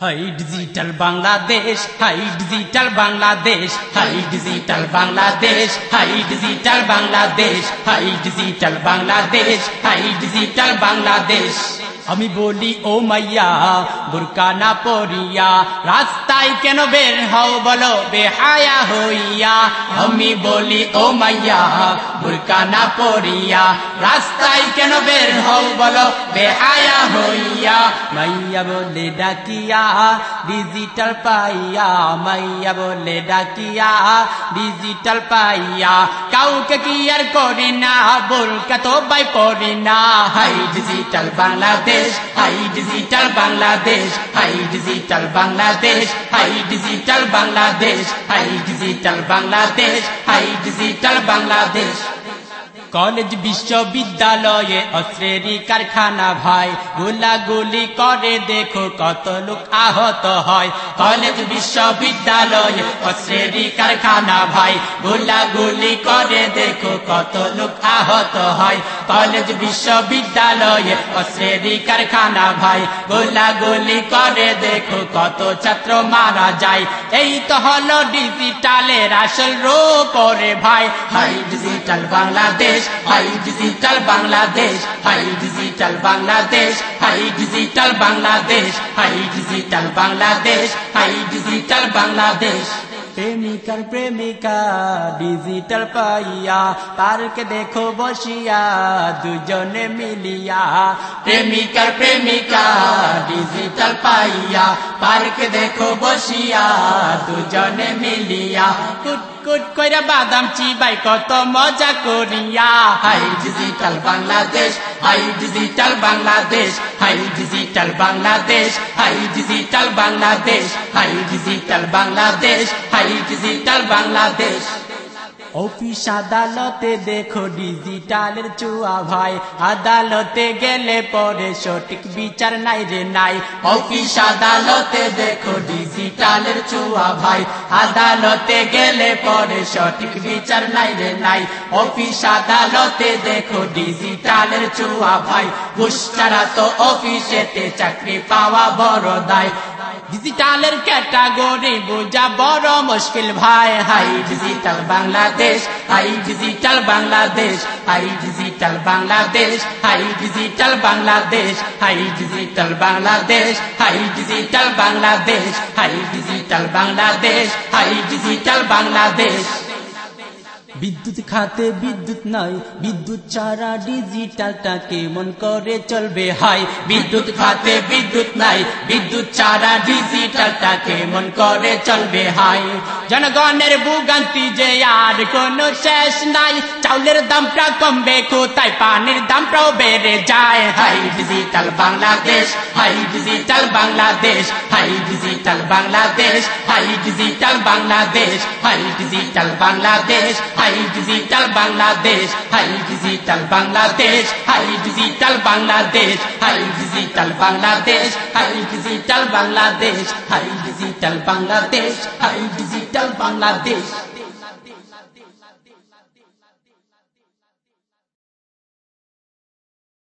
Hi digital Bangladesh, hi digital Bangladesh, hi digital Bangladesh, hi digital Bangladesh, hi digital Bangladesh, hi digital Bangladesh. আমি বলি, ও মাইয়া, বুরকা না পরিয়া, রাস্তায় কেন বের হও বলো, বেহায়া হইয়া। আমি বলি, ও মাইয়া বুরকা না পরিয়া রাস্তায় কেন বের হও বলো? বেহায়া হইয়া, মাইয়া বলে ডাকিয়া ডিজিটাল পাইয়া, মাইয়া বলে ডাকিয়া ডিজিটাল পাইয়া। কাউকে কি আর করি না, বোরকা তো বাই পড়ি না। Hi digital Bangladesh, hi digital Bangladesh, hi digital Bangladesh, hi digital Bangladesh, hi digital Bangladesh, hi digital Bangladesh. College বিশ্ববিদ্যালয়ে অস্ত্রেরই কারখানা ভাই। গোলাগুলি করে দেখো কত লোক আহত হয়। কলেজ বিশ্ববিদ্যালয়ে অস্ত্রেরই কারখানা ভাই। গোলাগুলি করে দেখো কত লোক আহত হয়। কলেজ বিশ্ববিদ্যালয়ে অস্ত্রেরই কারখানা ভাই। গোলাগুলি করে দেখো কত ছাত্র মারা যায়। এই তো হলো ডিজিটালের আসল রূপ রে ভাই। Hi digital Bangladesh hi digital Bangladesh hi digital Bangladesh hi digital Bangladesh hi digital Bangladesh hi digital Bangladesh. প্রেমিকার প্রেমিকা ডিজিটাল পাইয়া পার্কে দেখো বসিয়া দুজনে মিলিয়া। প্রেমিকার প্রেমিকা ডিজিটাল পাইয়া পার্কে দেখো বসিয়া দুজনে মিলিয়া। কুট কুট কইরা বাদাম চিবাই, কত মজা করিয়া। Hi digital Bangladesh, hi digital Bangladesh, hi digital Bangladesh, hi digital Bangladesh, hi digital Bangladesh, hi digital Bangladesh. Office আদালতে দেখো ডিজিটালের চুয়া ভাই। আদালতে গেলে পরে সঠিক বিচার নাই রে নাই। অফিস আদালতে দেখো ডিজিটালের চুয়া ভাই। আদালতে গেলে পরে সঠিক বিচার নাই রে নাই। অফিস আদালতে দেখো ডিজিটালের চুয়া ভাই। ঘুষটারা তো অফিসেতে চাকরি পাওয়া বড় দায়। ডিজিটালের ক্যাটাগরি বোঝা বড় মুশকিল ভাই। Hi digital Bangladesh, hi digital Bangladesh, hi digital Bangladesh, hi digital Bangladesh, hi digital Bangladesh, hi digital Bangladesh, hi digital Bangladesh, hi digital Bangladesh. বিদ্যুৎ খাতে বিদ্যুৎ নাই, বিদ্যুৎ ছাড়া ডিজিটালটা কেমন করে চলবে হাই। বিদ্যুৎ খাতে বিদ্যুৎ নাই, বিদ্যুৎ ছাড়া ডিজিটালটা কেমন করে চলবে হাই। জনগণের ভুগান্তি যে আর কোনো শেষ নাই, চাউলের দামটা কমবে কোথায়, পানির দামটাও বেড়ে যায়। Hi digital Bangladesh, hi digital Bangladesh, hi digital Bangladesh, hi digital Bangladesh, hi digital Bangladesh hi digital Bangladesh, hi digital Bangladesh, hi digital Bangladesh, hi digital Bangladesh, hi digital Bangladesh, hi digital Bangladesh, hi digital Bangladesh.